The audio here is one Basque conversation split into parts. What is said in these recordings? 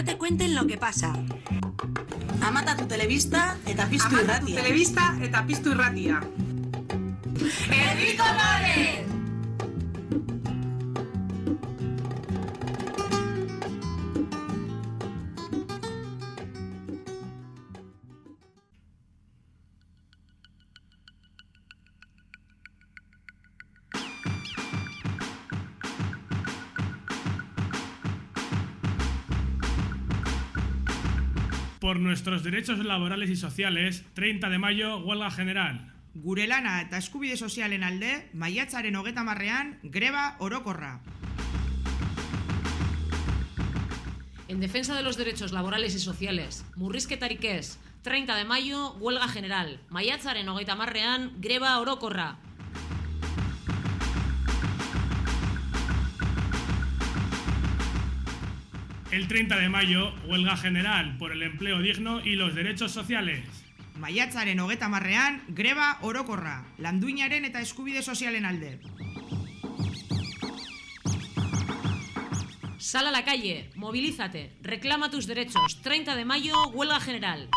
no te cuenten lo que pasa. Amata tu telebista eta piztu Amata tu irratia. telebista eta piztu irratia. ¡Herriko Lore! Nuestros derechos laborales y sociales, 30 de mayo, huelga general. Gure lana eta eskubide sozialen alde, maiatzaren hogeta marrean, greba orokorra. En defensa de los derechos laborales y sociales, murrizketarik ez, 30 de mayo, huelga general, maiatzaren hogeita marrean, greba orokorra. El 30 de mayo, huelga general por el empleo digno y los derechos sociales. Maiatzaren hogeta marrean, greba orokorra. Landuinaren eta eskubide sozialen alde. Sal a la calle, movilízate, reclama tus derechos, 30 de mayo, huelga general.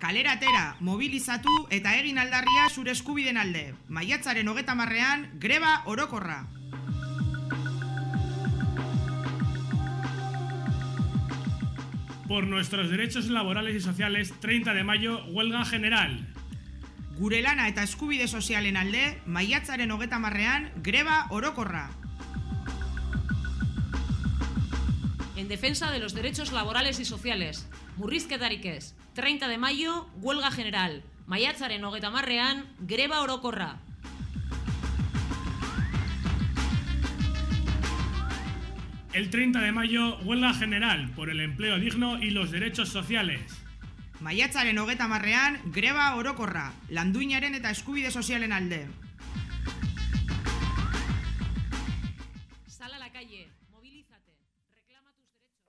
Kalera atera, mobilizatu eta egin aldarria zure eskubiden alde. Maiatzaren hogeta marrean, greba orokorra. Por nuestros derechos laborales y sociales, 30 de mayo, huelga general. Gure lana eta eskubide sozialen alde, maiatzaren hogeta marrean, greba orokorra. En defensa de los derechos laborales y sociales, murrizketarik ez, 30 de mayo, huelga general, maiatzaren hogeita marrean, greba orokorra. El 30 de mayo, huelga general por el empleo digno y los derechos sociales. Maiatzaren hogeta marrean, greba orokorra. Landuinaren eta eskubide sozialen alde. Sal a la calle, movilízate, reclama tus derechos.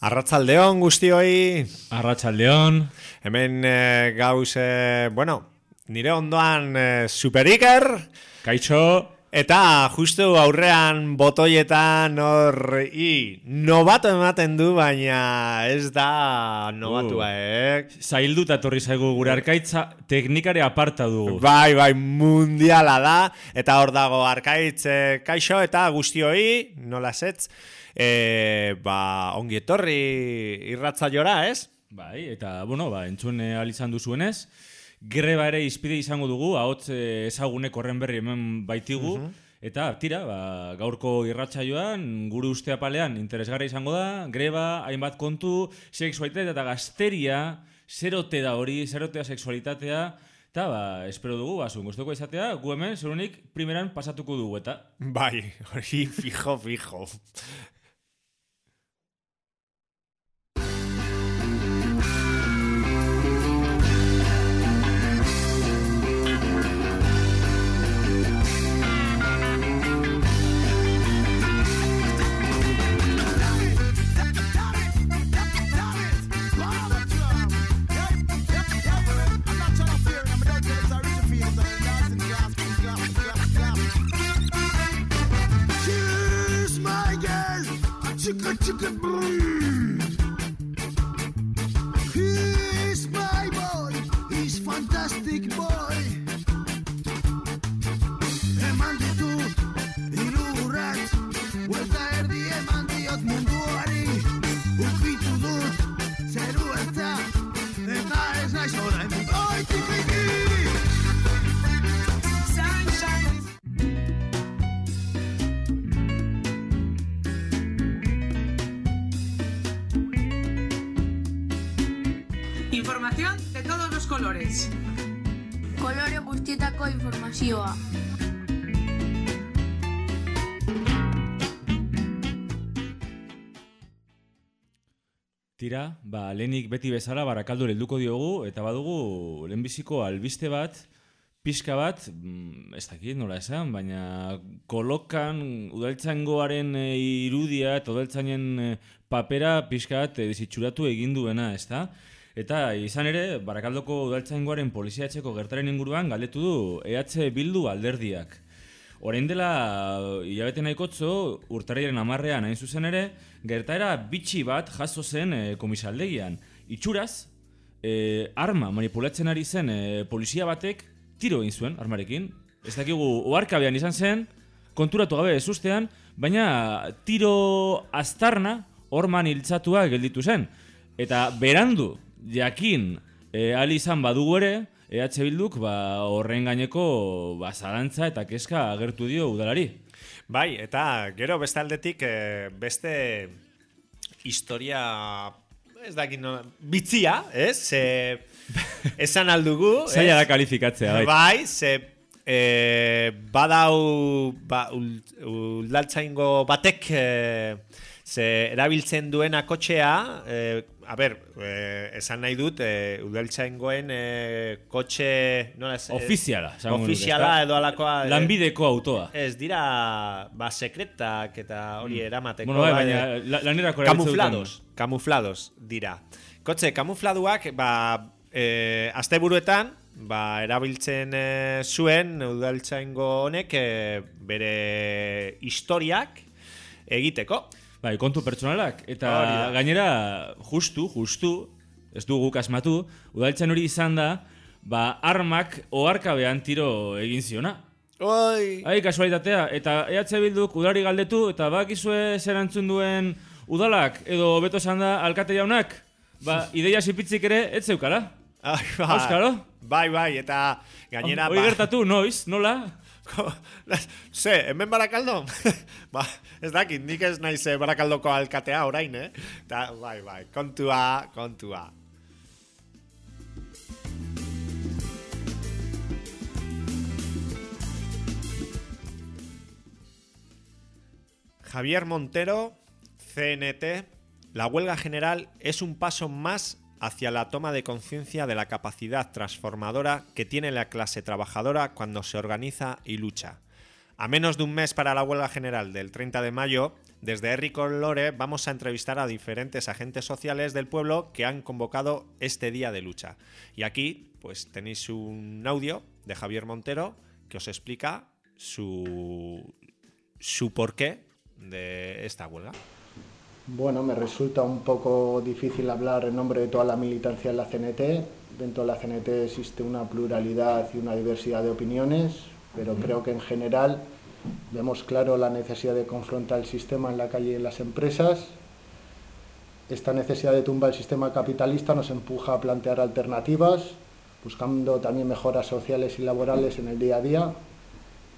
Arratzaldeon guztioi, Arratsaldeon. hemen eh, gauz, eh, bueno, nire ondoan eh, Super Iker, Kaixo. Eta justu aurrean botoietan hor, i, nobato ematen du, baina ez da nobatua, eh? Zailduta etorri zaigu gure arkaitza teknikare aparta dugu. Bai, bai, mundiala da, eta hor dago arkaitz eh, kaixo, eta guztioi, nola zetz, eh, ba, ongi etorri irratzaiora, ez? Bai, eta, bueno, ba, entzun eh, ahal izan duzuenez, greba ere izpide izango dugu, ahots eh, ezagunek horren berri hemen baitigu, eta tira, ba, gaurko irratsaioan gure uste apalean interesgarri izango da, greba, hainbat kontu, sexualitatea eta gazteria, zerote da hori, zerotea sexualitatea, eta, ba, espero dugu, ba, zuen guztoko izatea, gu hemen, zerunik, primeran pasatuko dugu, eta, Bai, hori fijo, fijo. chicken, chicken, boom. Colores. Kolore guztietako informazioa. Tira, ba, lehenik beti bezala barakaldu helduko diogu, eta badugu lehenbiziko albiste bat, pixka bat, mm, ez dakit nola esan, baina kolokan udaltzaingoaren e, irudia eta udaltzainen e, papera pixka bat e, desitxuratu egin duena, ez da? Eta izan ere, barakaldoko udaltzaingoaren poliziatzeko gertaren inguruan galdetu du EH Bildu alderdiak. Orain dela hilabete nahikotzo, urtarriaren amarrean hain zuzen ere, gertaera bitxi bat jaso zen e, komisaldegian. Itxuraz, e, arma manipulatzen ari zen e, polizia batek tiro egin zuen armarekin. Ez dakigu oharkabean izan zen, konturatu gabe ez ustean, baina tiro aztarna orman hiltzatua gelditu zen. Eta berandu, jakin, e, ali izan badugu ere, EH Bilduk ba, horren gaineko ba, zalantza eta keska agertu dio udalari. Bai, eta gero beste aldetik eh, beste historia ez dakit no, bitzia, ez? Ze, esan aldugu. Zaila da kalifikatzea, bai. Bai, ze e, badau ba, ul, uldaltzaingo batek e, ze erabiltzen duena kotxea, e, a ber, e, esan nahi dut, e, udaltzaingoen e, kotxe... Nola, ez, Ofiziala, nuke, Ofiziala ezta? edo alakoa... e, Lanbideko autoa. Ez dira, ba, sekretak eta hori eramateko... Bueno, bai, bai, baina eh, la- lanerako Kamuflados, kamuflados dira. Kotxe, kamufladuak, ba, e, asteburuetan, ba, erabiltzen e, zuen udaltzaingo honek e, bere historiak egiteko. Bai, kontu pertsonalak. Eta Hori da. gainera, justu, justu, ez du guk asmatu, udaltzen hori izan da, ba, armak oharkabean tiro egin ziona. Oi! Ai, kasualitatea. Eta EH Bilduk udari galdetu, eta bakizue zer antzun duen udalak, edo beto esan da alkate jaunak, ba, ideia zipitzik ere, ez zeukala. Ai, ba, Auskalo? Bai, bai, eta gainera... Hoi gertatu, noiz, nola? Ze, hemen barakaldo? ba, ez dakit, nik ez naiz eh, barakaldoko alkatea orain, eh? Ta, bai, bai, kontua, kontua. Javier Montero, CNT, la huelga general es un paso más hacia la toma de conciencia de la capacidad transformadora que tiene la clase trabajadora cuando se organiza y lucha. A menos de un mes para la huelga general del 30 de mayo, desde Enrico Lore vamos a entrevistar a diferentes agentes sociales del pueblo que han convocado este día de lucha. Y aquí, pues tenéis un audio de Javier Montero que os explica su, su porqué de esta huelga. Bueno, me resulta un poco difícil hablar en nombre de toda la militancia en la CNT. Dentro de la CNT existe una pluralidad y una diversidad de opiniones, pero creo que en general vemos claro la necesidad de confrontar el sistema en la calle y en las empresas. Esta necesidad de tumbar el sistema capitalista nos empuja a plantear alternativas, buscando también mejoras sociales y laborales en el día a día,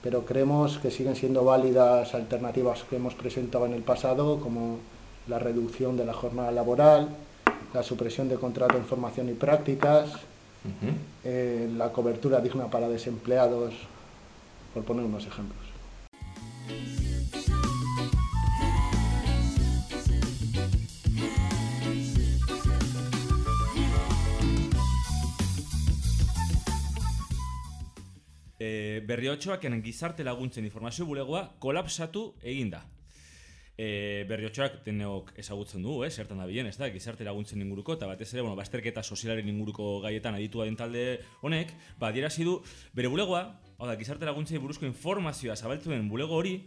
pero creemos que siguen siendo válidas alternativas que hemos presentado en el pasado, como la reducción de la jornada laboral, la supresión de contrato en formación y prácticas, eh, la cobertura digna para desempleados, por poner unos ejemplos. E, berriotxoaken gizarte laguntzen informazio bulegoa kolapsatu eginda. E, berriotxoak denok ezagutzen du, eh, zertan da bilen, ez da, gizarte laguntzen inguruko, eta batez ere, bueno, bazterketa sozialaren inguruko gaietan aditua den talde honek, ba, adierazi du, bere bulegoa, hau da, gizarte laguntzei buruzko informazioa zabaltu den bulego hori,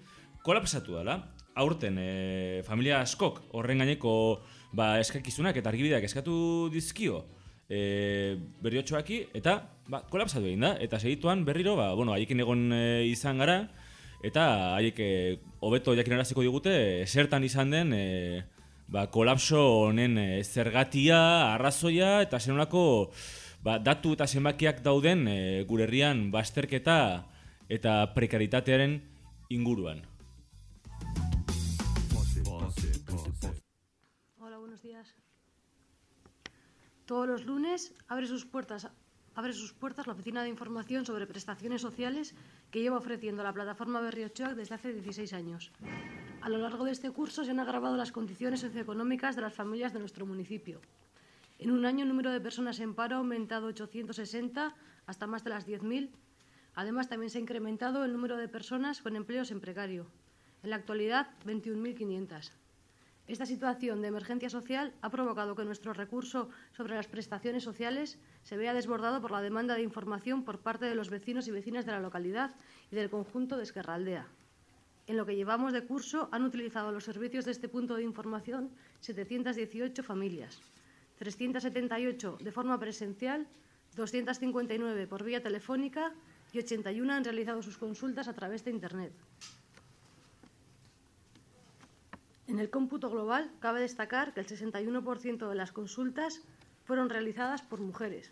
kolapsatu dela. Aurten, e, familia askok horren gaineko ba, eskakizunak eta argibideak eskatu dizkio e, berriotxoaki, eta ba, kolapsatu egin da. Eta segituan berriro, ba, bueno, haiekin egon e, izan gara, eta haiek e, hobeto jakinaraziko digute, zertan izan den e, ba, kolapso honen e, zergatia, arrazoia, eta zenolako ba, datu eta zenbakiak dauden e, gure herrian bazterketa eta prekaritatearen inguruan. Hola, buenos días. Todos los lunes abre sus puertas abre sus puertas la oficina de información sobre prestaciones sociales que lleva ofreciendo la plataforma Berriochoac desde hace 16 años. A lo largo de este curso se han agravado las condiciones socioeconómicas de las familias de nuestro municipio. En un año el número de personas en paro ha aumentado 860 hasta más de las 10.000. Además, también se ha incrementado el número de personas con empleos en precario. En la actualidad, 21.500. Esta situación de emergencia social ha provocado que nuestro recurso sobre las prestaciones sociales se vea desbordado por la demanda de información por parte de los vecinos y vecinas de la localidad y del conjunto de Esquerraldea. En lo que llevamos de curso han utilizado los servicios de este punto de información 718 familias, 378 de forma presencial, 259 por vía telefónica y 81 han realizado sus consultas a través de Internet. En el cómputo global, cabe destacar que el 61% de las consultas fueron realizadas por mujeres.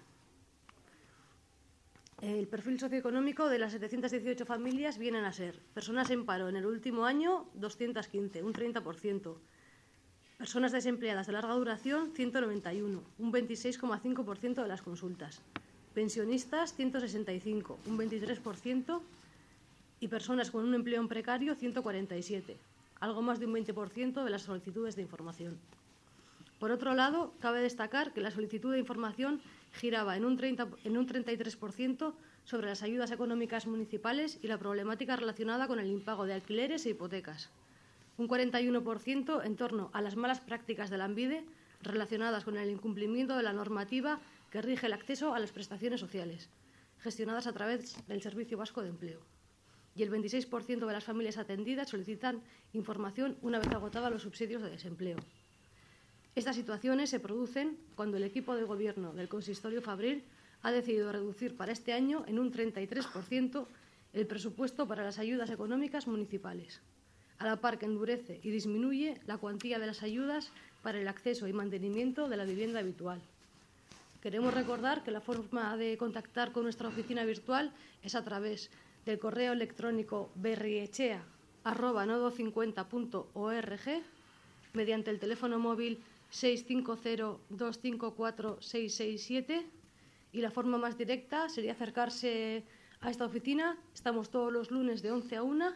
El perfil socioeconómico de las 718 familias vienen a ser personas en paro en el último año, 215, un 30%. Personas desempleadas de larga duración, 191, un 26,5% de las consultas. Pensionistas, 165, un 23%. Y personas con un empleo en precario, 147, algo más de un 20% de las solicitudes de información. Por otro lado, cabe destacar que la solicitud de información giraba en un, 30, en un 33% sobre las ayudas económicas municipales y la problemática relacionada con el impago de alquileres e hipotecas. Un 41% en torno a las malas prácticas de la ANVIDE relacionadas con el incumplimiento de la normativa que rige el acceso a las prestaciones sociales, gestionadas a través del Servicio Vasco de Empleo y el 26% de las familias atendidas solicitan información una vez agotados los subsidios de desempleo. Estas situaciones se producen cuando el equipo de gobierno del consistorio Fabril ha decidido reducir para este año en un 33% el presupuesto para las ayudas económicas municipales, a la par que endurece y disminuye la cuantía de las ayudas para el acceso y mantenimiento de la vivienda habitual. Queremos recordar que la forma de contactar con nuestra oficina virtual es a través del correo electrónico berriechea.nodo50.org mediante el teléfono móvil 650-254-667 y la forma más directa sería acercarse a esta oficina. Estamos todos los lunes de 11 a 1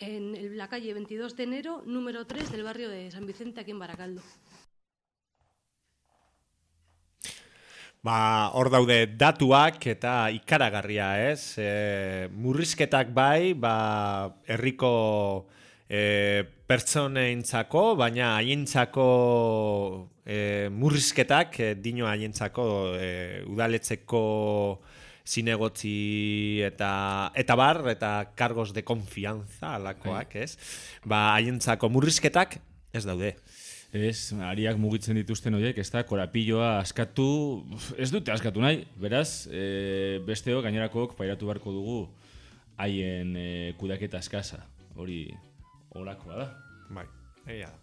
en la calle 22 de enero, número 3 del barrio de San Vicente, aquí en Baracaldo. Ba, hor daude datuak eta ikaragarria, ez? E, murrizketak bai, ba, herriko e, pertsoneintzako, baina haientzako e, murrizketak, e, dino haientzako e, udaletzeko zinegotzi eta eta bar eta kargos de confianza alakoak, ez? Ba, haientzako murrizketak ez daude. Ez, ariak mugitzen dituzten horiek, ez da, korapilloa askatu, ez dute askatu nahi, beraz, e, besteo gainerakook pairatu beharko dugu haien e, kudaketa askasa, hori olakoa da. Bai, egia da.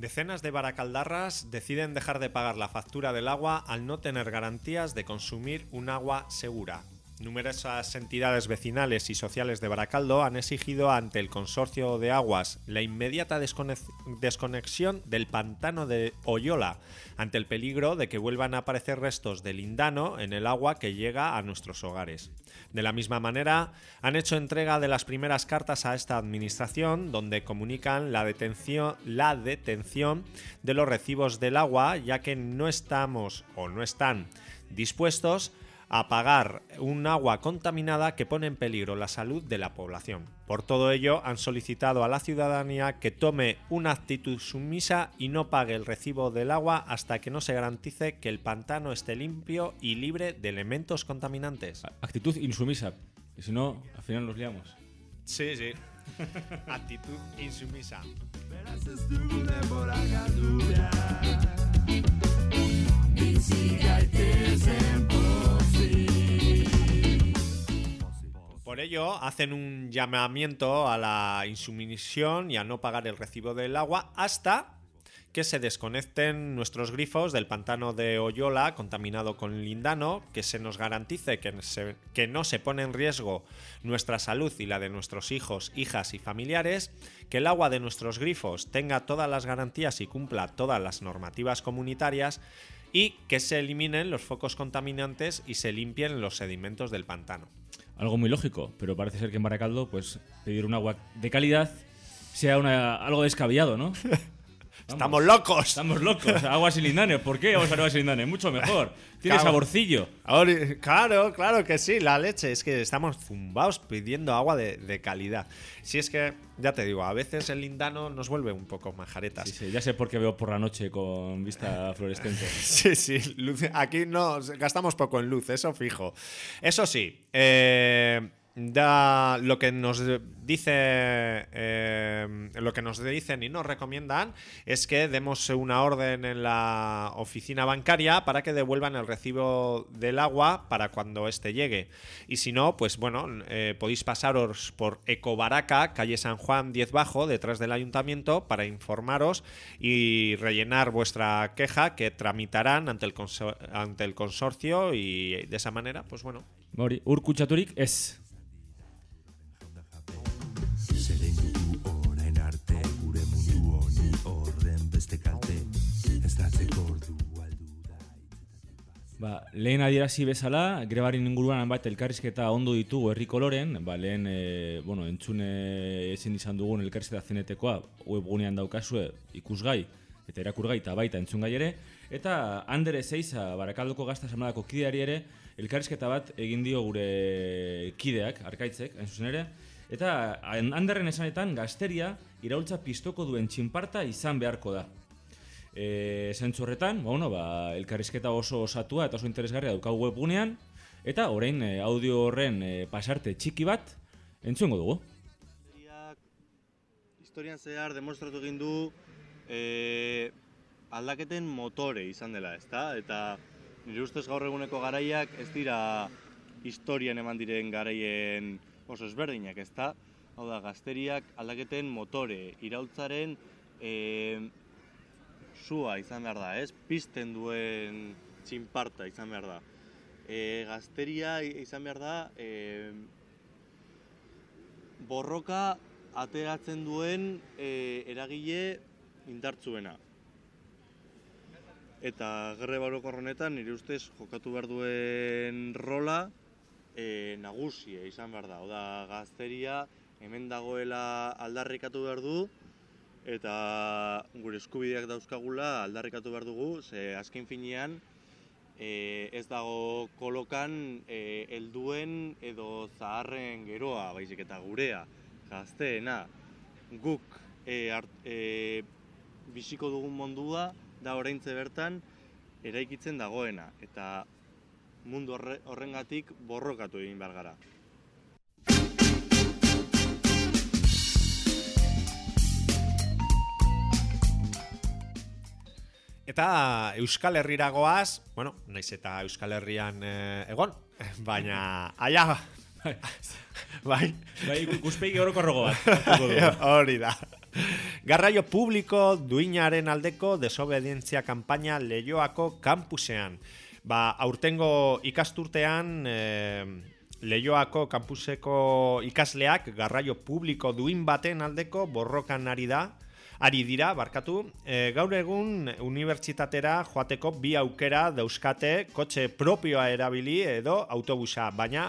Decenas de baracaldarras deciden dejar de pagar la factura del agua al no tener garantías de consumir un agua segura. Numerosas entidades vecinales y sociales de Baracaldo han exigido ante el Consorcio de Aguas la inmediata desconexión del pantano de Oyola, ante el peligro de que vuelvan a aparecer restos de lindano en el agua que llega a nuestros hogares. De la misma manera, han hecho entrega de las primeras cartas a esta administración, donde comunican la detención, la detención de los recibos del agua, ya que no estamos o no están dispuestos a pagar un agua contaminada que pone en peligro la salud de la población. Por todo ello, han solicitado a la ciudadanía que tome una actitud sumisa y no pague el recibo del agua hasta que no se garantice que el pantano esté limpio y libre de elementos contaminantes. Actitud insumisa, y si no, al final nos liamos. Sí, sí. actitud insumisa. Por ello, hacen un llamamiento a la insumisión y a no pagar el recibo del agua hasta que se desconecten nuestros grifos del pantano de Oyola contaminado con lindano, que se nos garantice que, que no se pone en riesgo nuestra salud y la de nuestros hijos, hijas y familiares, que el agua de nuestros grifos tenga todas las garantías y cumpla todas las normativas comunitarias y que se eliminen los focos contaminantes y se limpien los sedimentos del pantano. Algo muy lógico, pero parece ser que en Baracaldo, pues pedir un agua de calidad sea una, algo descabellado, ¿no? Estamos locos. Estamos locos. Agua sin lindanes. ¿Por qué vamos a agua sin lindanes? Mucho mejor. Tiene Claro. saborcillo. Claro, claro que sí, la leche. Es que estamos zumbados pidiendo agua de, de calidad. Si es que, ya te digo, a veces el lindano nos vuelve un poco majaretas. Sí, sí, ya sé por qué veo por la noche con vista fluorescente. Sí, sí, luz- aquí no gastamos poco en luz, eso fijo. Eso sí, eh, da lo que nos dice, eh, lo que nos dicen y nos recomiendan es que demos una orden en la oficina bancaria para que devuelvan el recibo del agua para cuando éste llegue. Y si no, pues bueno, eh, podéis pasaros por Ecobaraca, calle San Juan 10 Bajo, detrás del ayuntamiento, para informaros y rellenar vuestra queja que tramitarán ante el, ante el consorcio y de esa manera, pues bueno. Hori, ur kutsaturik ez. Ba, lehen adierazi bezala, grebarin inguruan bat elkarrizketa ondo ditugu herri koloren, ba, lehen, e, bueno, entzune ezin izan dugun elkarrizketa zenetekoa webgunean daukazue ikusgai eta erakurgai eta baita entzungai ere, eta Andere Zeiza, Barakaldoko gazta asamladako kideari ere, elkarrizketa bat egin dio gure kideak, arkaitzek, hain zuzen ere, eta Anderren esanetan gazteria iraultza pistoko duen txinparta izan beharko da. E, zentzu horretan, ba, bueno, ba, elkarrizketa oso osatua eta oso interesgarria daukagu webgunean, eta orain e, audio horren e, pasarte txiki bat entzungo dugu. historian zehar demostratu egin du e, aldaketen motore izan dela, ezta? Eta nire ustez gaur eguneko garaiak ez dira historian eman diren garaien oso ezberdinak, ezta? Hau da, gazteriak aldaketen motore, iraultzaren e, sua izan behar da, ez? Pizten duen txinparta izan behar da. E, gazteria izan behar da e, borroka ateratzen duen e, eragile indartzuena. Eta gerre baroko honetan nire ustez jokatu behar duen rola e, nagusie izan behar da. Oda gazteria hemen dagoela aldarrikatu behar du eta gure eskubideak dauzkagula aldarrikatu behar dugu, ze azken finean e, ez dago kolokan e, helduen edo zaharren geroa, baizik eta gurea, gazteena, guk e, art, e, biziko dugun mundua da oraintze bertan eraikitzen dagoena eta mundu horre, horrengatik borrokatu egin behar gara. Eta Euskal Herriragoaz, bueno, naiz eta Euskal Herrian eh, egon, baina aia bai. Bai, ikuspegi orokorrogo bat. Hori da. Garraio publiko duinaren aldeko desobedientzia kanpaina Leioako kampusean. Ba, aurtengo ikasturtean eh, Leioako kampuseko ikasleak garraio publiko duin baten aldeko borrokan ari da, ari dira, barkatu, e, gaur egun unibertsitatera joateko bi aukera dauzkate kotxe propioa erabili edo autobusa, baina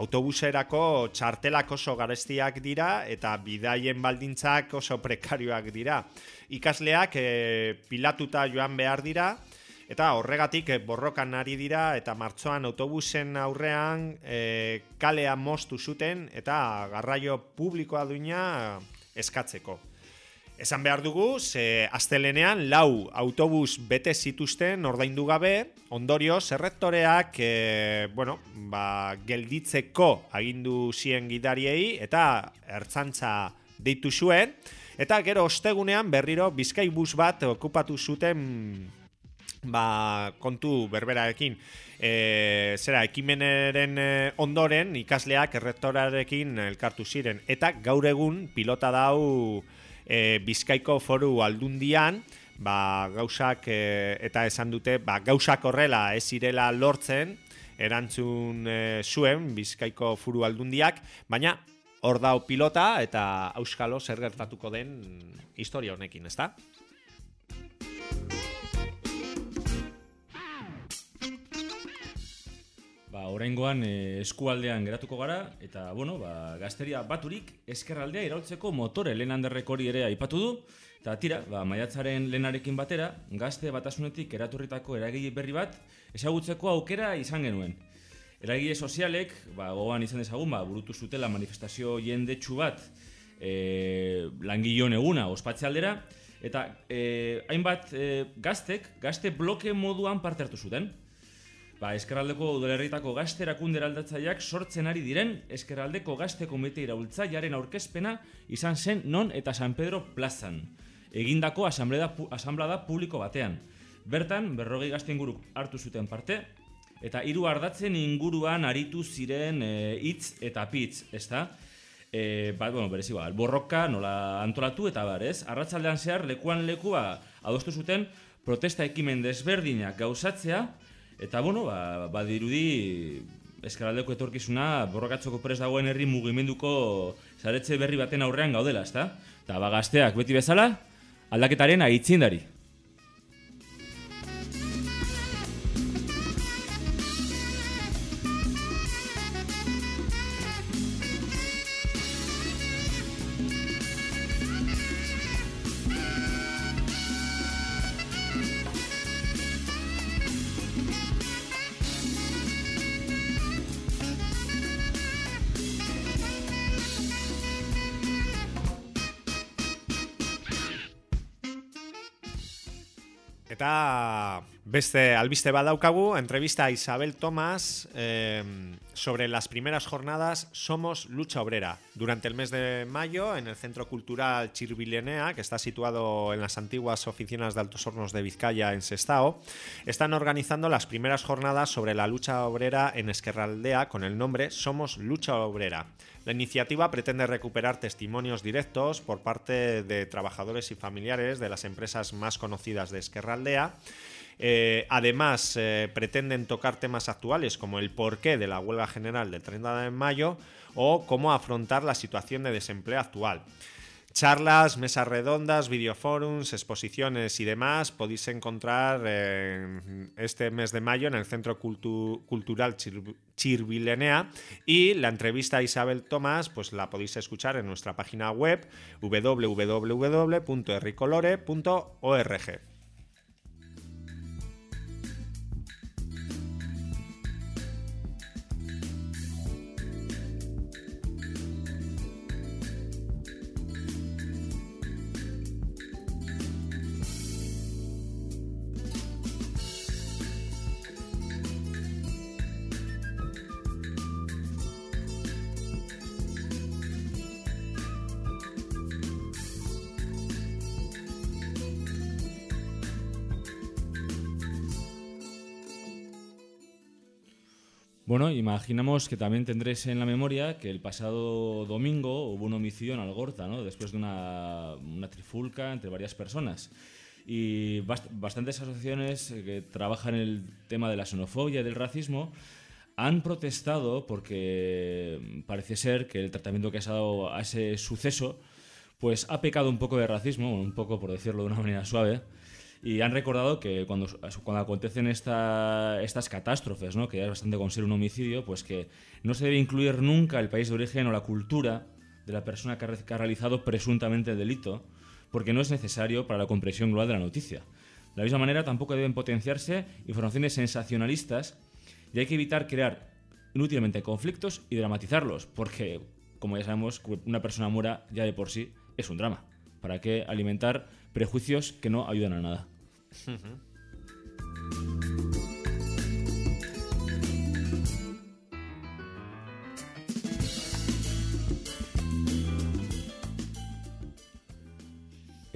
autobuserako txartelak oso garestiak dira eta bidaien baldintzak oso prekarioak dira. Ikasleak e, pilatuta joan behar dira, Eta horregatik eh, borrokan ari dira eta martxoan autobusen aurrean e, kalea moztu zuten eta garraio publikoa duina eskatzeko. Esan behar dugu, ze astelenean lau autobus bete zituzten ordaindu gabe, ondorio zerrektoreak e, bueno, ba, gelditzeko agindu zien gidariei eta ertzantza deitu zuen, eta gero ostegunean berriro bizkaibus bat okupatu zuten ba, kontu berberarekin. E, zera ekimeneren e, ondoren ikasleak errektorarekin elkartu ziren. Eta gaur egun pilota dau e, Bizkaiko foru aldundian ba, gauzak e, eta esan dute ba, gauzak horrela ez zirela lortzen erantzun e, zuen Bizkaiko foru aldundiak baina hor dau pilota eta auskalo zer gertatuko den historia honekin, ezta? Ba, oraingoan e, eskualdean geratuko gara, eta, bueno, ba, gazteria baturik eskerraldea iraultzeko motore lehen handerrek hori ere aipatu du, eta tira, ba, maiatzaren lehenarekin batera, gazte batasunetik eraturritako eragile berri bat, ezagutzeko aukera izan genuen. Eragile sozialek, ba, gogoan izan dezagun, ba, burutu zutela manifestazio jendetsu bat e, langilon eguna ospatze aldera, eta e, hainbat e, gaztek, gazte bloke moduan parte hartu zuten. Ba, eskerraldeko udalerritako gazte erakunder aldatzaileak sortzen ari diren eskerraldeko gazte komite iraultzailearen aurkezpena izan zen non eta San Pedro plazan. Egindako asamblea, asamblada publiko batean. Bertan, berrogei gazte inguruk hartu zuten parte, eta hiru ardatzen inguruan aritu ziren e, hitz eta pitz, ezta? E, ba, bueno, berezi, ba, borroka nola antolatu eta bar, ez? Arratsaldean zehar lekuan lekua adostu zuten protesta ekimen desberdinak gauzatzea eta bueno, ba, badirudi eskaraldeko etorkizuna borrokatzoko pres dagoen herri mugimenduko zaretze berri baten aurrean gaudela, ezta? Eta ba gazteak beti bezala aldaketaren aitzindari. Eta beste albiste entrevista a Isabel Tomás eh, sobre las primeras jornadas Somos Lucha Obrera. Durante el mes de mayo, en el Centro Cultural Chirvilenea, que está situado en las antiguas oficinas de Altos Hornos de Vizcaya, en Sestao, están organizando las primeras jornadas sobre la lucha obrera en Esquerraldea con el nombre Somos Lucha Obrera. La iniciativa pretende recuperar testimonios directos por parte de trabajadores y familiares de las empresas más conocidas de Esquerraldea. Eh, además, eh, pretenden tocar temas actuales como el porqué de la huelga general del 30 de mayo o cómo afrontar la situación de desempleo actual. Charlas, mesas redondas, videoforums, exposiciones y demás podéis encontrar eh, este mes de mayo en el Centro Cultu- Cultural Chir- Chirvilenea y la entrevista a Isabel Tomás pues la podéis escuchar en nuestra página web www.erricolore.org. Imaginamos que también tendréis en la memoria que el pasado domingo hubo un homicidio en Algorta. Después de una, una trifulca entre varias personas. Y bast- bastantes asociaciones que trabajan el tema de la xenofobia y del racismo han protestado porque parece ser que el tratamiento que se ha dado a ese suceso pues ha pecado un poco de racismo, un poco por decirlo de una manera suave, y han recordado que cuando, cuando acontecen esta- estas catástrofes, ¿no? que ya es bastante con ser un homicidio, pues que no se debe incluir nunca el país de origen o la cultura de la persona que ha, que ha realizado presuntamente el delito, porque no es necesario para la comprensión global de la noticia. De la misma manera, tampoco deben potenciarse informaciones sensacionalistas y hay que evitar crear inútilmente conflictos y dramatizarlos, porque, como ya sabemos, una persona muera ya de por sí es un drama. ¿Para qué alimentar prejuicios que no ayudan a nada?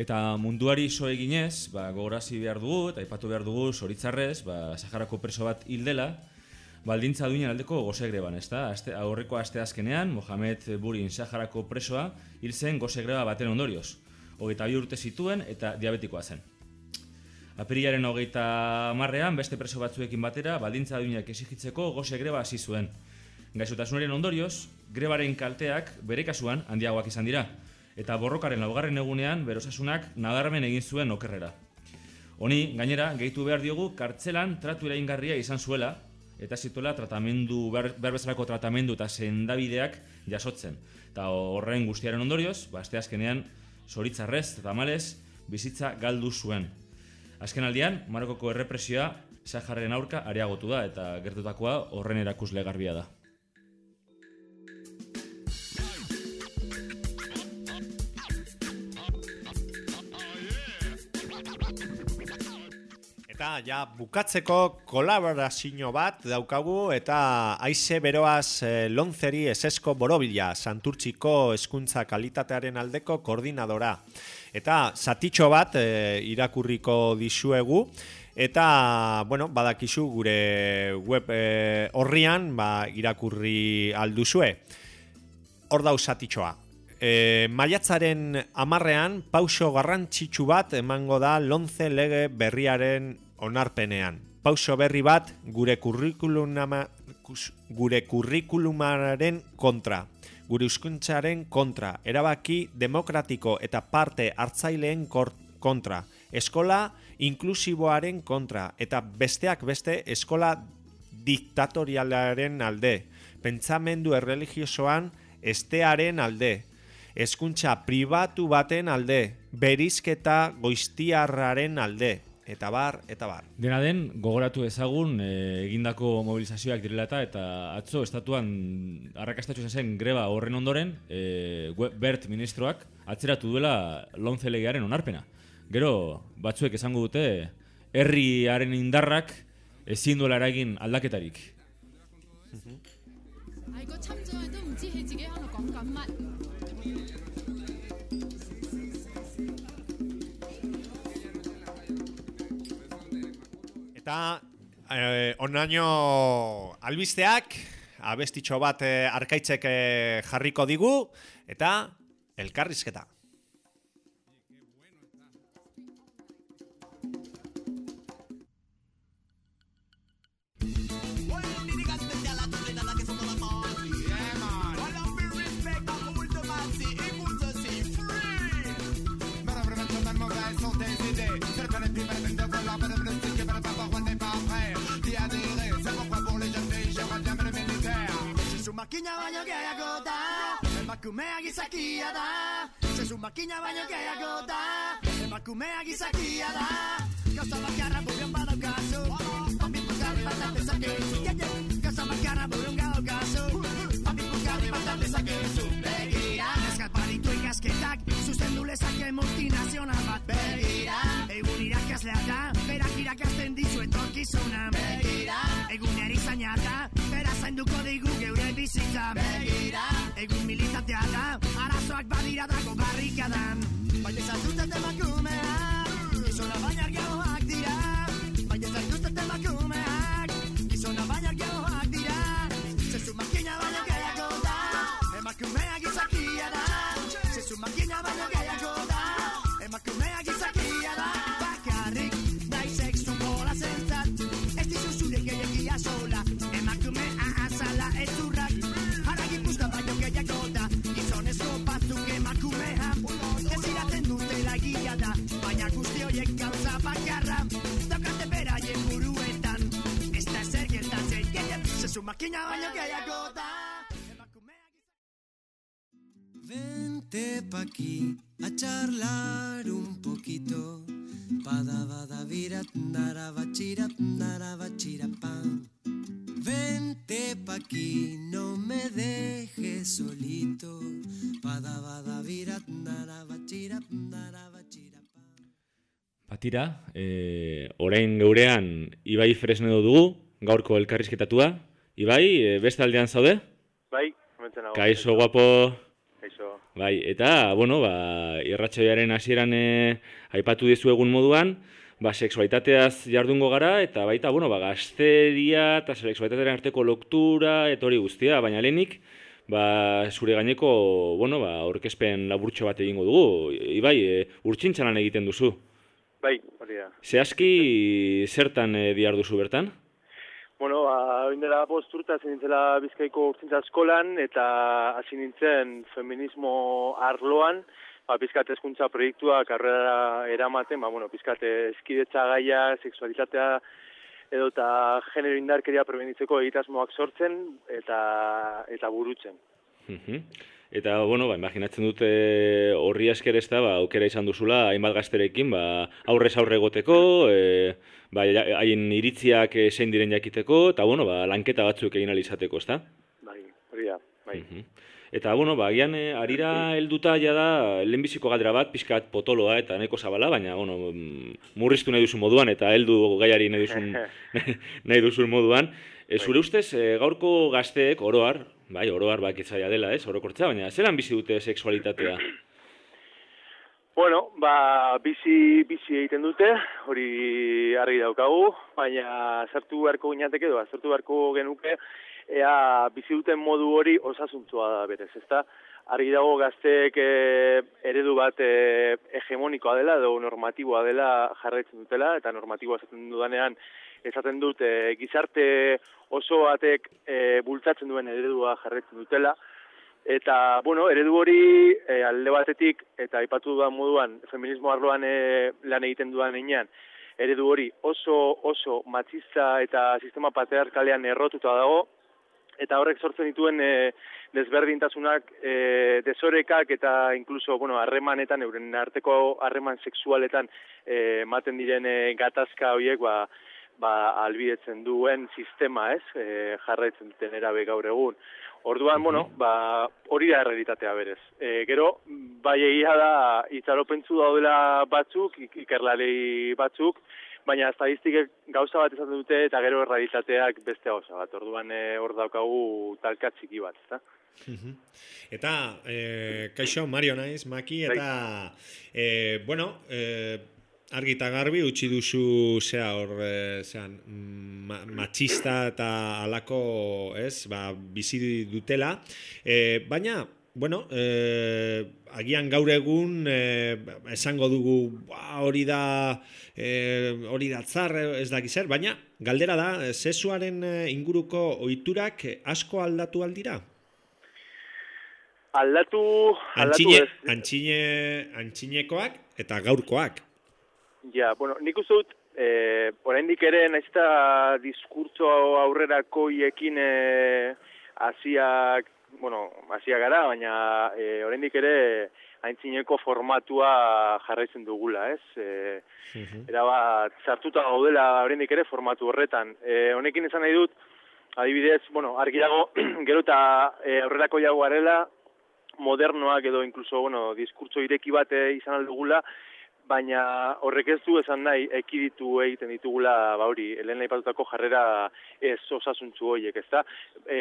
Eta munduari so eginez, ba, gogorazi behar dugu, eta aipatu behar dugu, soritzarrez, ba, Saharako preso bat hil dela, baldintza duinen aldeko goze greban, ezta? Aste, aurreko aste azkenean, Mohamed Burin Saharako presoa hil zen goze greba baten ondorioz. Hogeita bi urte zituen eta diabetikoa zen. Apirilaren hogeita marrean, beste preso batzuekin batera, baldintza duinak exigitzeko goze greba hasi zuen. Gaixotasunaren ondorioz, grebaren kalteak bere kasuan handiagoak izan dira, eta borrokaren laugarren egunean berosasunak nadarmen egin zuen okerrera. Honi, gainera, gehitu behar diogu kartzelan tratu eraingarria izan zuela, eta zituela tratamendu, behar behar bezalako tratamendu eta sendabideak jasotzen. Eta horren guztiaren ondorioz, ba, azkenean, zoritzarrez eta malez, bizitza galdu zuen. Azken aldian, Marokoko errepresioa Saharren aurka areagotu da eta gertutakoa horren erakusle garbia da. Eta ja bukatzeko kolaborazio bat daukagu eta aize beroaz eh, lonzeri esesko borobila santurtziko hezkuntza kalitatearen aldeko koordinadora. Eta zatitxo bat eh, irakurriko dizuegu eta bueno, badakizu gure web eh, horrian ba, irakurri alduzue. Hor dau zatitxoa. E, maiatzaren amarrean pauso garrantzitsu bat emango da lonze lege berriaren onarpenean. Pauso berri bat gure gure kurrikulumaren kontra, gure hizkuntzaren kontra, erabaki demokratiko eta parte hartzaileen kontra, eskola inklusiboaren kontra eta besteak beste eskola diktatorialaren alde, pentsamendu erreligiosoan estearen alde, hezkuntza pribatu baten alde, berizketa goiztiarraren alde, eta bar, eta bar. Dena den, gogoratu ezagun e, egindako mobilizazioak direla eta eta atzo estatuan arrakastatxu zen greba horren ondoren e, Bert ministroak atzeratu duela lonze legearen onarpena. Gero, batzuek esango dute herriaren indarrak ezin duela eragin aldaketarik. 아 Eta eh, onaino albisteak abestitxo bat eh, arkaitzek eh, jarriko digu eta elkarrizketa. Emakumea gizakia da. Zezu makina baino gehiago da. Emakumea gizakia da. Gauza bakarra buruan badaukazu. Papi pukarri bat yeah. Gauza bakarra buruan badaukazu. Papi pukarri bat dezakezu. Begira. Eskal paritu ikasketak. Zuzendu lezake multinazional bat. Begira. Egun irakaslea da Berak irakasten dizu etorkizuna. Begira. Egun erizaina da Bera zainduko digu geure bizitza. Begira. Egun militatea da Arazoak badira dago barrikadan. Baina zaituztet emakumeak Gizona baina argeoak makina baino gehiago da Vente pa' aquí a charlar un poquito. Pada bada virat nara bachira nara bachira pam. Vente pa' aquí, no me dejes solito. Pada bada virat nara bachira nara bachira Batira, e, orain geurean Ibai Fresnedo dugu, gaurko elkarrizketatua. Ibai, e, beste aldean zaude? Bai, hementzen nago. Kaixo, guapo. Kaixo. Bai, eta, bueno, ba, irratxoiaren hasieran e, aipatu dizu egun moduan, ba, sexualitateaz jardungo gara, eta baita, bueno, ba, gazteria eta sexualitatearen arteko loktura, eta hori guztia, baina lehenik, ba, zure gaineko, bueno, ba, orkespen laburtxo bat egingo dugu. Ibai, e, urtsintxanan egiten duzu. Bai, hori da. Zehazki zertan e, dihar duzu bertan? Bueno, ba, oin dela bost urte hasi nintzela Bizkaiko urtzintza eskolan eta hasi nintzen feminismo arloan, ba, pizkat hezkuntza proiektua karrera eramaten, ba, bueno, pizkat eskidetza gaia, sexualitatea edo eta genero indarkeria prebenitzeko egitasmoak sortzen eta eta burutzen. Mhm. Eta, bueno, ba, imaginatzen dute horri esker ez da, ba, aukera izan duzula, hainbat gazterekin, ba, aurrez aurre egoteko, e, ba, haien iritziak eh, zein diren jakiteko, eta, bueno, ba, lanketa batzuk egin alizateko, ez da? Bai, hori da, bai. Eta, bueno, ba, agian, eh, arira helduta ja da, lehenbiziko galdera bat, pixkat potoloa eta nahiko zabala, baina, bueno, mm, murriztu nahi duzun moduan, eta heldu gaiari nahi duzun, nahi duzun moduan. E, zure ustez, e, gaurko gazteek, oroar, bai, oroar bakitzaia dela, ez, orokortza, baina zelan bizi dute sexualitatea? Bueno, ba, bizi, bizi egiten dute, hori argi daukagu, baina sartu beharko ginateke edo, sartu beharko genuke, ea bizi duten modu hori osasuntzua da berez, ezta? Argi dago gazteek e, eredu bat e, hegemonikoa dela edo normatiboa dela jarraitzen dutela, eta normatiboa esaten dudanean esaten dut e, gizarte oso batek e, bultzatzen duen eredua jarraitzen dutela, Eta, bueno, eredu hori e, alde batetik, eta aipatu dudan moduan, feminismo arloan e, lan egiten dudan einean, eredu hori oso, oso matxista eta sistema patriarkalean errotuta dago, eta horrek sortzen dituen e, desberdintasunak, e, desorekak eta inkluso, bueno, harremanetan, euren arteko harreman sexualetan ematen diren e, gatazka horiek, ba, ba, albidetzen duen sistema, ez, e, jarraitzen duten erabe gaur egun. Orduan, bueno, ba, hori da errealitatea berez. E, gero, bai egia da, itxaropentzu daudela batzuk, ik- ikerlalei batzuk, baina estadistikek gauza bat esaten dute eta gero errealitateak beste gauza bat. Orduan, e, hor daukagu talka txiki bat, ezta? Mhm. Eta, e, kaixo, Mario naiz, Maki, eta, e, bueno, e, argi eta garbi utzi duzu zea hor, e, zean, mm, ma, matxista eta alako, ez, ba, bizi dutela, e, baina, bueno, e, agian gaur egun e, esango dugu ba, hori da e, hori da tzar ez dakiz zer, baina galdera da sexuaren e, inguruko ohiturak asko aldatu aldira? Aldatu, aldatu Antxine, ez. antxine, antxinekoak eta gaurkoak. Ja, bueno, nik uste dut, eh, oraindik ere, naiz eta diskurtso aurrerakoiekin eh, hasiak, bueno, hasiak gara, baina eh, oraindik ere aintzineko formatua jarraitzen dugula, ez? Eh, era bat, sartuta gaudela oraindik ere formatu horretan. Eh, honekin esan nahi dut, adibidez, bueno, argi dago, gero eta eh, aurrerako jago garela, modernoak edo inkluso, bueno, diskurtso ireki bat eh, izan aldugula, baina horrek ez du esan nahi ekiditu egiten ditugula ba hori, helen aipatutako jarrera ez osasuntzu horiek, ezta? E,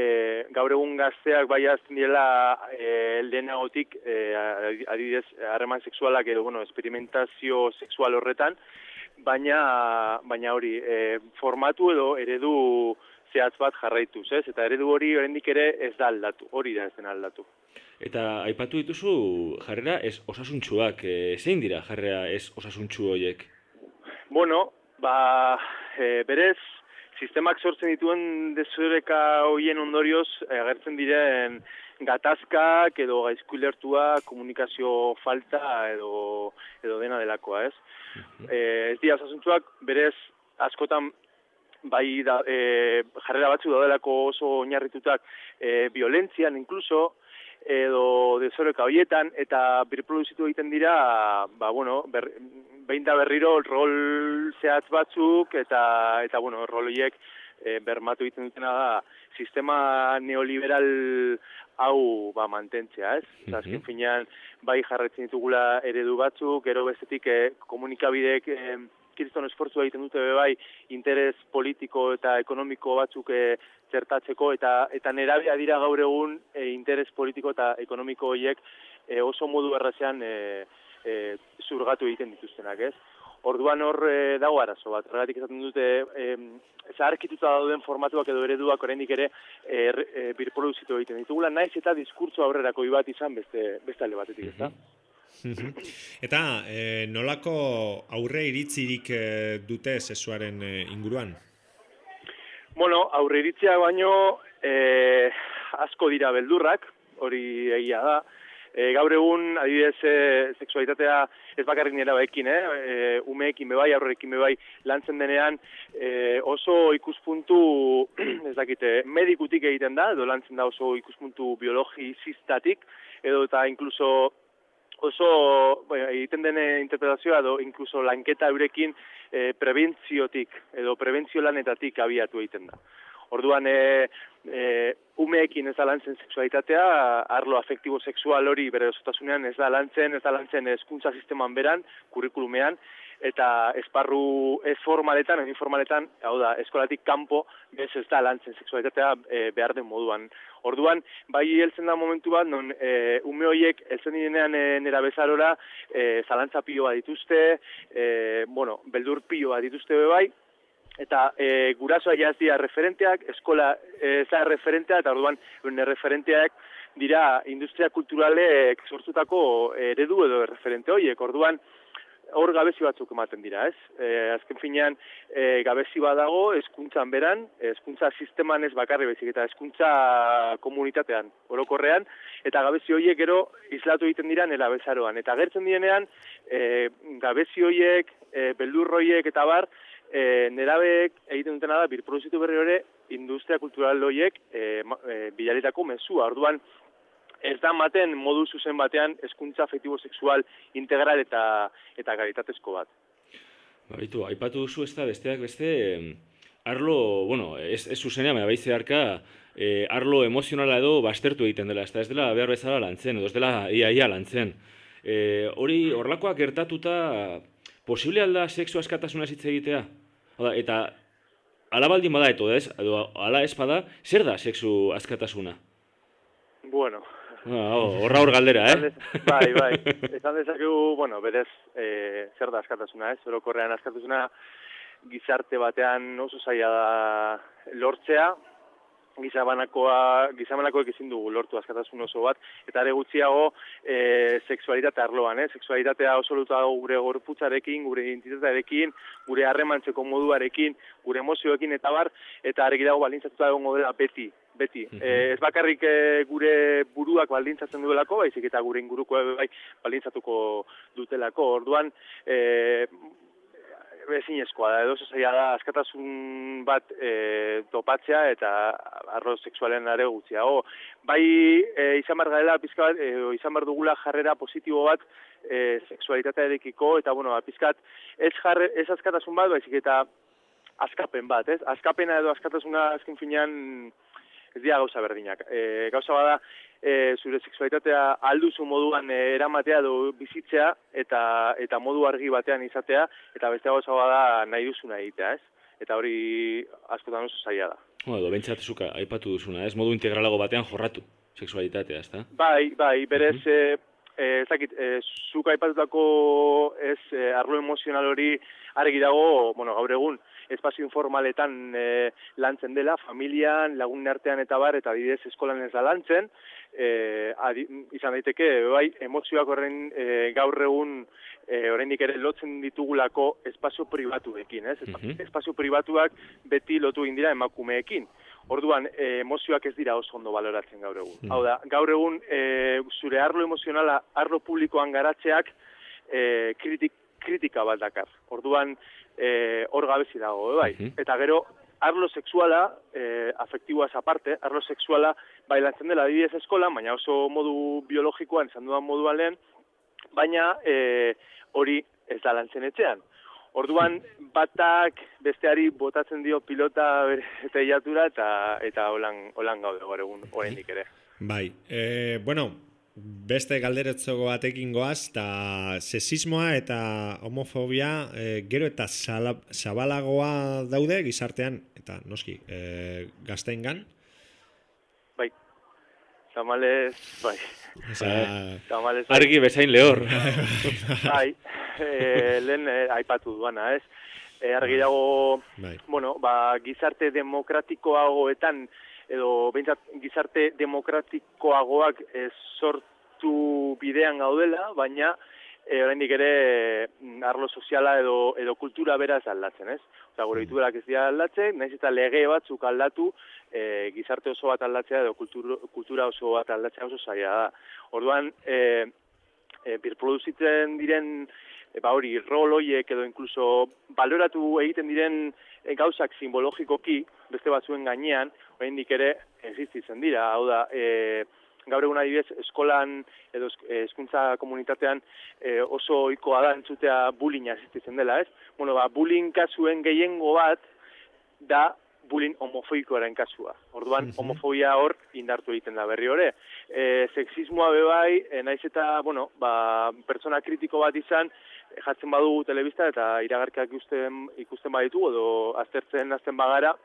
gaur egun gazteak bai azten direla e, lehenagotik e, adibidez harreman sexualak edo bueno, experimentazio sexual horretan, baina baina hori, e, formatu edo eredu zehatz bat jarraituz, ez? Eta eredu hori oraindik ere ez da aldatu, hori da ez den aldatu. Eta aipatu dituzu jarrera ez osasuntsuak, e, zein dira jarrera ez osasuntsu horiek? Bueno, ba, e, berez, sistemak sortzen dituen desoreka hoien ondorioz agertzen diren gatazkak edo gaizkulertua, komunikazio falta edo, edo dena delakoa, ez? E, ez dira osasuntsuak, berez, askotan bai da, e, jarrera batzu daudelako oso oinarritutak e, violentzian inkluso, edo desoreka horietan, eta birproduzitu egiten dira, ba, bueno, ber, behin da berriro rol zehatz batzuk, eta, eta bueno, rol horiek e, bermatu egiten dutena da, sistema neoliberal hau ba, mantentzea, ez? Eta azken finean, bai jarretzen ditugula eredu batzuk, gero bestetik eh, komunikabideek eh, kriston esfortzua egiten dute bai interes politiko eta ekonomiko batzuk eh, zertatzeko eta eta nerabea dira gaur egun eh, interes politiko eta ekonomiko horiek eh, oso modu errazean eh, eh, zurgatu egiten dituztenak, ez? Orduan hor eh, dago arazo bat. Horregatik esaten dute eh, zaharkituta dauden formatuak edo ereduak oraindik ere re- eh, birproduzitu egiten ditugula, naiz eta diskurtso aurrerako bat izan beste beste alde batetik, ezta? Mhm. Eta e, nolako aurre iritzirik e, dute sexuaren e, inguruan? Bueno, aurre iritzia baino eh, asko dira beldurrak, hori egia da. E, gaur egun, adibidez, e, sexualitatea ez bakarrik nire bekin, eh? E, umeekin bebai, aurrekin bebai lantzen denean, e, oso ikuspuntu, ez dakite, medikutik egiten da, edo lantzen da oso ikuspuntu biologizistatik, edo eta inkluso oso bueno, egiten den eh, interpretazioa edo inkluso lanketa eurekin e, prebentziotik edo prebentzio lanetatik abiatu egiten da. Orduan, e, e, umeekin ez da lantzen sexualitatea, arlo afektibo sexual hori bere osotasunean ez da lantzen, ez da lantzen hezkuntza sisteman beran, kurrikulumean, eta esparru ez formaletan, ez informaletan, hau da, eskolatik kanpo, bez ez da lantzen sexualitatea e, behar den moduan. Orduan, bai heltzen da momentu bat, non e, ume horiek heltzen direnean e, nera bezarora, e, zalantza pioa dituzte, e, bueno, beldur pioa dituzte be bai, eta e, gurasoa ja ez dira referenteak, eskola ez da referentea, eta orduan referenteak dira industria kulturalek sortutako eredu edo referente horiek. Orduan, hor gabezi batzuk ematen dira, ez? E, azken finean, e, gabezi badago hezkuntzan beran, hezkuntza sisteman ez bakarri bezik, eta hezkuntza komunitatean, orokorrean, eta gabezi horiek gero islatu egiten dira nela bezaroan. Eta gertzen dienean, e, gabezi horiek, e, beldur horiek eta bar, e, nerabeek egiten dutena da, birproduzitu berri hori, industria kultural horiek e, e, bilalitako mezua. Orduan, ez da maten modu zuzen batean hezkuntza afektibo sexual integral eta eta kalitatezko bat. Baitu, aipatu duzu ez da besteak beste, arlo, bueno, ez, ez zuzenean, baina baize harka, e, arlo emozionala edo bastertu egiten dela, ez da ez dela behar bezala lantzen, edo ez dela ia ia lantzen. E, hori, horlakoak gertatuta, posible alda sexu askatasuna hitz egitea? Hau da, eta ala baldin bada eto, ez? Edo ala ez bada, zer da sexu askatasuna? Bueno, Ah, Horra hor galdera, eh? Bai, bai. Esan dezakegu, bueno, berez, e, zer da askatasuna, ez? Orokorrean askatasuna gizarte batean oso zaila da lortzea, gizabanakoa, gizabanakoek ezin dugu lortu askatasun oso bat, eta are gutxiago e, sexualitate arloan, eh? Sexualitatea oso dago gure gorputzarekin, gure identitatearekin, gure harremantzeko moduarekin, gure emozioekin eta bar, eta argi dago balintzatuta egongo dela beti, beti. Eh, ez bakarrik eh, gure buruak baldintzatzen duelako, baizik eta gure inguruko ere bai baldintzatuko dutelako. Orduan, eh, ezinezkoa da, edo zaila da, askatasun bat e, topatzea eta arlo sexualen are gutxiago. Bai, e, izan behar garela, pizka bat, edo izan behar dugula jarrera positibo bat e, sexualitatearekiko, eta bueno, pizkat, ez, jarre, ez askatasun bat, baizik eta askapen bat, ez? Askapena edo askatasuna azken finean ez dira gauza berdinak. E, gauza bada, e, zure sexualitatea alduzu moduan e, eramatea edo bizitzea eta eta modu argi batean izatea eta beste gauza bada nahi duzuna egitea, ez? Eta hori askotan oso zaila da. Bueno, edo bentsat zuka aipatu duzuna, ez? Modu integralago batean jorratu sexualitatea, ezta? Bai, bai, berez, e, e, ez dakit, e, zuk aipatutako ez e, arlo emozional hori argi dago, bueno, gaur egun, espazio informaletan e, lantzen dela, familian, lagun artean eta bar, eta adibidez eskolan ez da lantzen, e, adi, izan daiteke, bai, emozioak horren e, gaur egun e, oraindik ere lotzen ditugulako espazio pribatuekin, ez? Mhm. Espazio pribatuak beti lotu egin dira emakumeekin. Orduan, e, emozioak ez dira oso ondo baloratzen gaur egun. Mm. Hau da, gaur egun e, zure arlo emozionala arlo publikoan garatzeak e, kritik, kritika bat dakar. Orduan, e, hor gabezi dago, bai. Mhm. Eta gero, arlo sexuala, e, afektiboaz aparte, arlo sexuala bailatzen dela adibidez eskolan, baina oso modu biologikoan, esan dudan moduan lehen, baina e, hori ez da lantzen etxean. Orduan, batak besteari botatzen dio pilota bere teilatura eta eta holan, holan gaude gaur egun, oraindik ere. Bai, e, bueno, beste galderetzoko batekin goaz, eta sesismoa eta homofobia e, gero eta zala- zabalagoa daude gizartean, eta noski, e, gazteengan. Bai, tamalez, bai. Osea, Tamalez, bai. Argi bezain lehor. bai, e, lehen e, aipatu duana, ez? E, argi dago, Bai. bueno, ba, gizarte demokratikoagoetan, edo behintzat gizarte demokratikoagoak e, sortu bidean gaudela, baina e, oraindik ere mm, arlo soziala edo edo kultura bera ez aldatzen, ez? Osea, gure diturak ez dira aldatzen, naiz eta lege batzuk aldatu, e, gizarte oso bat aldatzea edo kultur, kultura oso bat aldatzea oso zaila da. Orduan, e, e, birproduzitzen diren e, ba hori, rol hoiek edo inkluso baloratu egiten diren gauzak simbologikoki, beste batzuen gainean, oraindik ere existitzen dira. Hau da, e, gaur egun adibidez, eskolan edo eh, hezkuntza komunitatean e, oso ohikoa da entzutea bullying existitzen dela, ez? Bueno, ba, bullying kasuen gehiengo bat da bullying homofobikoaren kasua. Orduan, homofobia hor indartu egiten da berri hori. E, sexismoa bebai, e, naiz eta, bueno, ba, pertsona kritiko bat izan, e, jartzen badugu telebista eta iragarkiak ikusten, ikusten baditu, edo aztertzen azten bagara,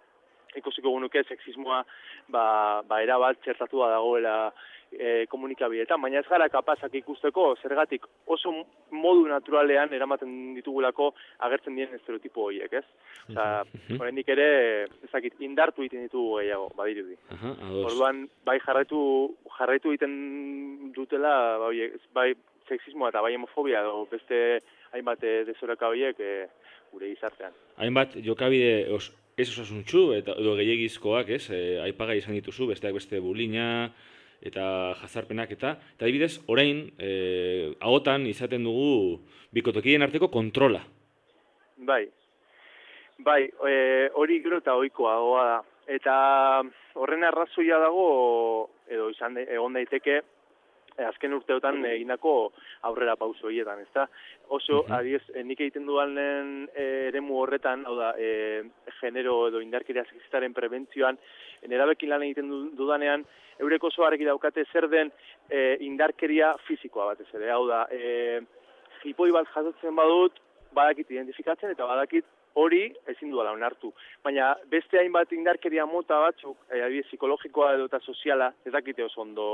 ikusiko gunuke sexismoa ba, ba erabat txertatua dagoela e, komunikabideetan, baina ez gara kapazak ikusteko zergatik oso modu naturalean eramaten ditugulako agertzen diren estereotipo horiek, ez? Osea, Mhm. oraindik ere, ezakit, indartu egiten ditugu gehiago, badirudi. Aha. Orduan, bai jarraitu, jarraitu egiten dutela, bai, bai sexismoa eta bai homofobia edo beste hainbat desoreka horiek eh, gure gizartean. Hainbat jokabide os, ez osasuntxu eta edo gehiagizkoak, ez? E, aipagai izan dituzu, besteak beste bulina eta jazarpenak eta eta adibidez, orain e, ahotan izaten dugu bikotokien arteko kontrola. Bai. Bai, e, hori gero eta ohikoa goa da. Eta horren arrazoia dago, edo izan egon daiteke, azken urteotan egindako aurrera pauso horietan, ezta? Oso, Mhm. adiez, e, nik egiten dudanen e, eremu horretan, hau da, e, genero edo indarkeria sexistaren prebentzioan, nerabekin lan egiten du- dudanean, eurek oso argi daukate zer den e, indarkeria fisikoa batez ere, hau da, e, jipoi bat jasotzen badut, badakit identifikatzen eta badakit hori ezin dudala onartu. Baina beste hainbat indarkeria mota batzuk, eh, adibidez psikologikoa edo eta soziala, ez dakite oso ondo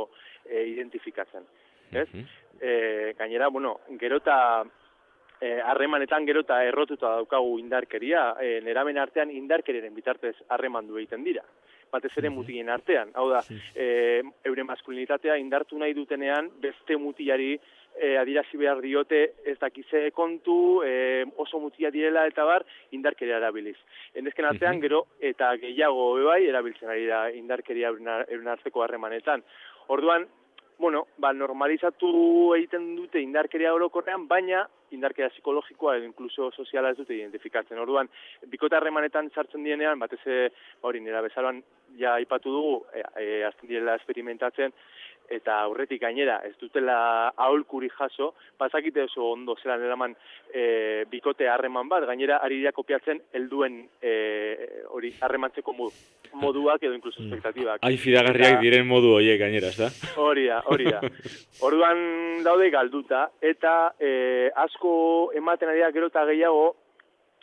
eh, identifikatzen. Ez? E, gainera, bueno, gero eta eh, harremanetan gero eta errotuta daukagu indarkeria, e, neraben artean indarkeriaren bitartez harremandu egiten dira. Batez ere mutilen artean. Hau da, e, euren maskulinitatea indartu nahi dutenean beste mutilari e, adirazi behar diote ez dakize kontu, e, oso mutila direla eta bar, indarkeria erabiliz. Endezken artean, gero, eta gehiago bai, erabiltzen ari da indarkeria euren arteko harremanetan. Orduan, bueno, ba, normalizatu egiten dute indarkeria orokorrean, baina indarkeria psikologikoa edo inkluso soziala ez dute identifikatzen. Orduan, bikota harremanetan sartzen dienean, batez ba, hori nera bezaroan ja aipatu dugu, e, e, azten direla experimentatzen, eta aurretik gainera ez dutela aholkuri jaso, bazakite oso ondo zelan eraman e, bikote harreman bat, gainera ari dira kopiatzen helduen e, hori harremantzeko modu, moduak edo inkluso espektatibak. Ai fidagarriak diren modu horiek gainera, ez da? Hori da, hori da. Orduan daude galduta, eta e, asko ematen ari da gero eta gehiago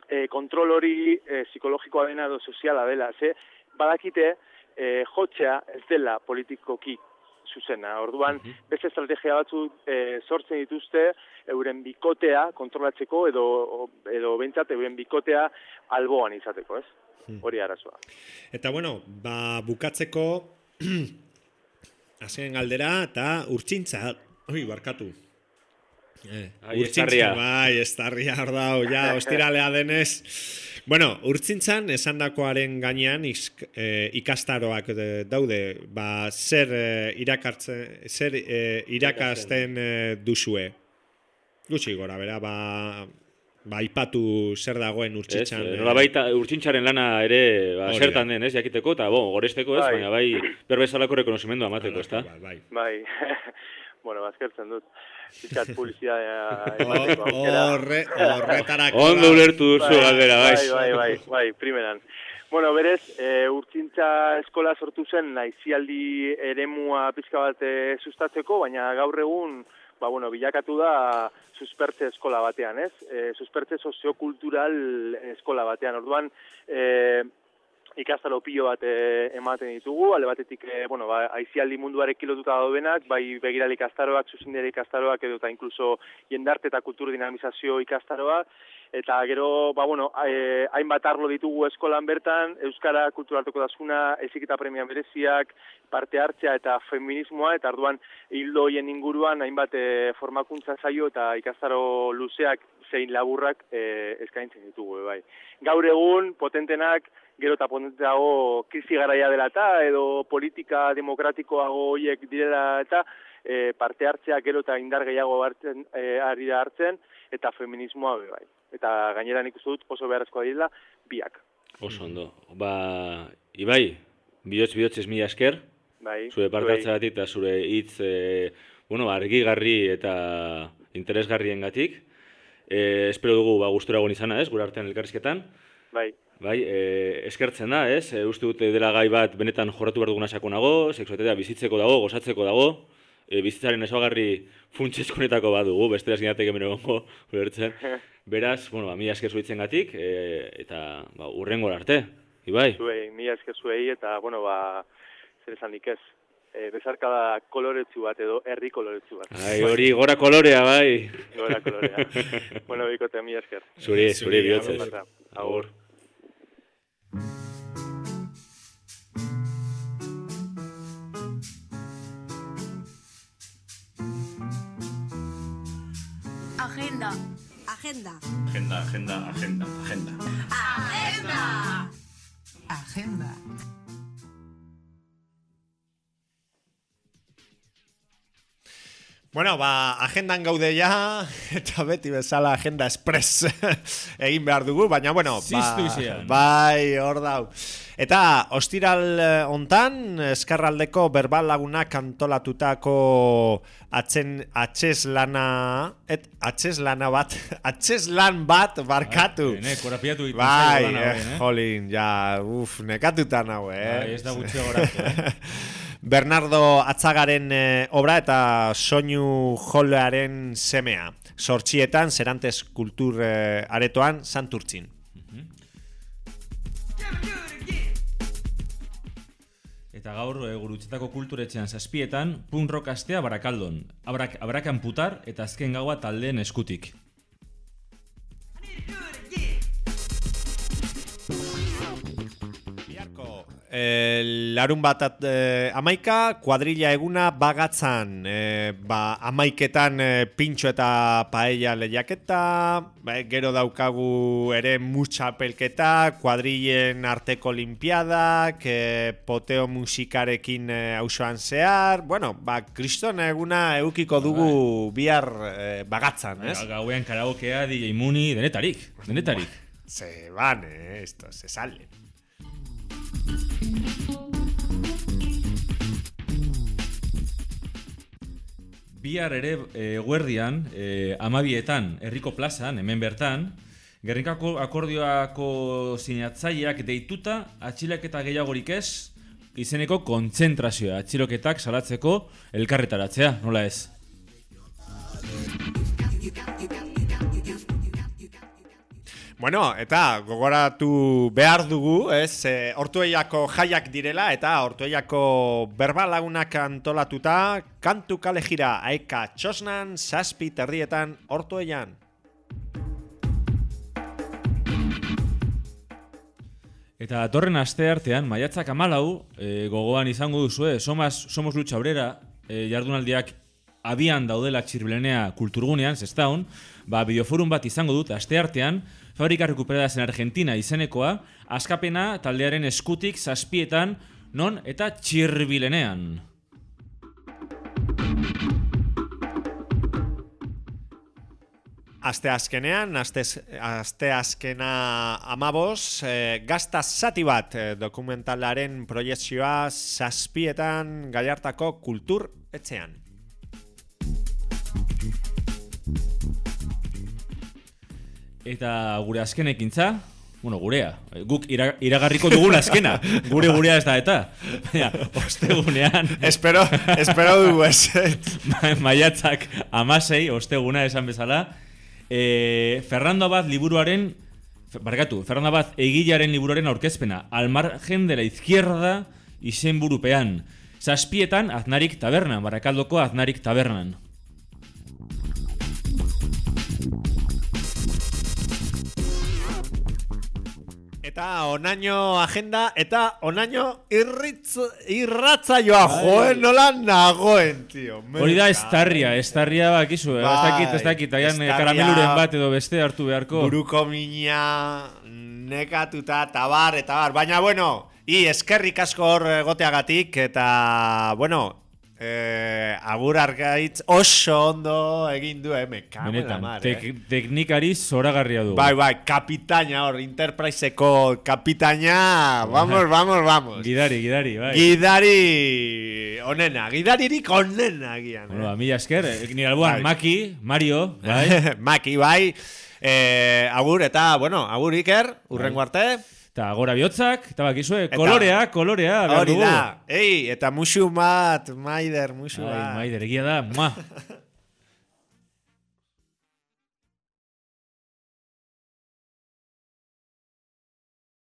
e, kontrol hori e, psikologikoa dena edo soziala dela. Ze, badakite e, jotzea ez dela politikoki zuzena. Orduan, beste estrategia batzu e, sortzen dituzte euren bikotea kontrolatzeko edo edo bentsat euren bikotea alboan izateko, ez? Hori arazoa. Eta bueno, ba, bukatzeko azken galdera eta urtsintza. Ui, barkatu. Eh, Ai, estarria. bai, estarria hor dau, ja, ostiralea denez. Bueno, urtzintzan esandakoaren gainean isk, eh, ikastaroak eh, daude, ba, zer eh, irakartzen, zer eh, irakasten eh, duzue. Gutxi gora, bera, ba, ba, ipatu zer dagoen Ez, urtzintzan. eh, nola baita urtsintxaren lana ere ba, Hori da. zertan den, ez, jakiteko, eta bon, goresteko ez, Bai. baina bai berbezalako rekonozimendua amateko, ez da? Bai. Bai, bueno, bazkertzen dut. Publizitatea emateko aukera. Horre, horretarako Ondo ulertu duzu galdera, bai. Bai, bai, bai, bai, primeran. Bueno, berez, e, urtzintza eskola sortu zen naizialdi eremua pizka bat e, sustatzeko, baina gaur egun, ba, bueno, bilakatu da suspertze eskola batean, ez? E, suspertze soziokultural eskola batean. Orduan, e, ikastaro pilo bat e, ematen ditugu, alde batetik, e, bueno, ba, aizialdi munduarekin lotuta daudenak, bai begirale ikastaroak, zuzindere ikastaroak, edo eta inkluso jendarte eta kultur dinamizazio ikastaroa, eta gero, ba, bueno, e, hainbat arlo ditugu eskolan bertan, Euskara kulturarteko dasuna, ezik eta premia bereziak, parte hartzea eta feminismoa, eta arduan hildo hoien inguruan hainbat e, formakuntza zaio eta ikastaro luzeak zein laburrak e, eskaintzen ditugu, bai. Gaur egun, potentenak, gero eta potenteago krisi garaia dela eta, edo politika demokratikoago hoiek direla eta, e, parte hartzea gero eta indar gehiago hartzen, e, ari da hartzen, eta feminismoa be bai. Eta gainera nik uste dut oso beharrezkoa direla biak. Oso ondo. Ba, Ibai, bihotz bihotzez mila esker, Bai, zure parte hartzeagatik eta zure hitz e, bueno, argigarri eta interesgarriengatik. E, espero dugu ba, gustura egon izana, ez, gure artean elkarrizketan. Bai. Bai, e, eskertzen da, ez? E, uste dute dela gai bat benetan jorratu behar duguna sakonago, seksualitatea bizitzeko dago, gozatzeko dago, e, bizitzaren esagarri funtsezkonetako bat dugu, bestela zinatek hemen egongo, ulertzen. Beraz, bueno, ba, mila esker zuitzen gatik, e, eta ba, urrengora arte, Ibai. Zuei, mila esker zuei, eta, bueno, ba, zer esanik ez. E, bezarkada koloretsu bat edo herri koloretsu bat. Ai, hori gora kolorea, bai. Gora kolorea. bueno, bikote, mila esker. Zuri, zuri bihotzez. Agur. Agur. Agenda. Agenda. Agenda, agenda, agenda, agenda. Agenda. Agenda. Bueno, ba, agendan gaude ja, eta beti bezala agenda express egin behar dugu, baina, bueno, ba, bai, hor dau. Eta, ostiral eh, hontan, eskarraldeko berbal lagunak antolatutako atzen, atxez lana, et, atxez lana bat, atxez lan bat barkatu. Bai, ne, korapiatu ditu Bai, eh, eh? jolin, ja, uf, nekatuta nago, eh. Bai, ez da gutxi gorako, eh? Bernardo Atzagaren eh, obra eta soinu jolearen semea. Sortxietan, Serantes Kultur eh, aretoan, Santurtzin. Eta gaur e, gurutzetako kulturetxean zazpietan, punk rock astea barakaldon. Abrak, abrakan putar eta azken gaua taldeen eskutik. E, larun bat at, e, amaika, kuadrilla eguna bagatzan. E, ba, amaiketan e, pintxo eta paella lehiaketa, ba, gero daukagu ere pelketa, kuadrillen arteko limpiadak, e, poteo musikarekin e, auzoan zehar, bueno, ba, kriston eguna eukiko dugu bihar e, bagatzan, ez? Gauean karaokea, DJ Muni, denetarik, denetarik. Se van, eh, esto, se salen. Bihar ere e, guerdian, e, amabietan, herriko plazan, hemen bertan, Gernikako akordioako sinatzaileak deituta atxilaketa gehiagorik ez, izeneko kontzentrazioa atxiloketak salatzeko elkarretaratzea, nola ez? Bueno, eta gogoratu behar dugu, ez, e, ortueiako jaiak direla, eta ortueiako berbalagunak antolatuta, kantu kale jira, aeka txosnan, saspi terrietan, ortueian. Eta torren aste artean, maiatzak amalau, e, gogoan izango duzue, somos, somos lucha obrera, e, jardunaldiak abian daudela txirbilenea kulturgunean, zestaun, ba, bideoforum bat izango dut aste artean, Fabrika Recuperadas en Argentina izenekoa, askapena taldearen eskutik zazpietan, non eta txirbilenean. Aste azkenean, aste, aste azkena amabos, e, gazta zati bat e, dokumentalaren proiezioa zazpietan gaiartako kultur etxean. Eta gure azken ekintza, bueno, gurea, guk ira, iragarriko dugun azkena, gure gurea ez da eta. Baina, ostegunean... espero, espero dugu ez. Ma- Maiatzak amasei, osteguna esan bezala, e, Fernando Abad liburuaren barkatu, Fernanda Bat egilaren liburuaren aurkezpena, al margen de la izquierda izenburupean. Zazpietan, Aznarik tabernan, barakaldoko Aznarik tabernan. Eta onaino agenda, eta onaino irritz, irratzaioa, Bai. joen nola nagoen, tio. Hori da estarria, estarria bakizu, eh? ez dakit, ez dakit, Bai, estarria- karameluren bat edo beste hartu beharko. Buruko mina, nekatuta, tabar, eta bar. Baina, bueno, i eskerrik asko hor egoteagatik, eta, bueno, eh, agur argaitz oso ondo egin du, eh, me cago en la Benetan, mar, tek, eh. teknikari zoragarria du. Bai, bai, kapitaina hor, Enterpriseko kapitaina, vamos, vamos, vamos. Gidari, gidari, bai. Gidari onena, gidaririk onena gian. Bueno, ba, mila esker, eh, nire alboan, Bai. Maki, Mario, bai. Maki, bai. Eh, agur, eta, bueno, agur Iker, urrengo arte. Eta gora bihotzak, eta bakizue, Eta- kolorea, kolorea, behar Hori dugu. da, ei, eta musu bat, maider, musu Ai, bat. maider, egia da, ma.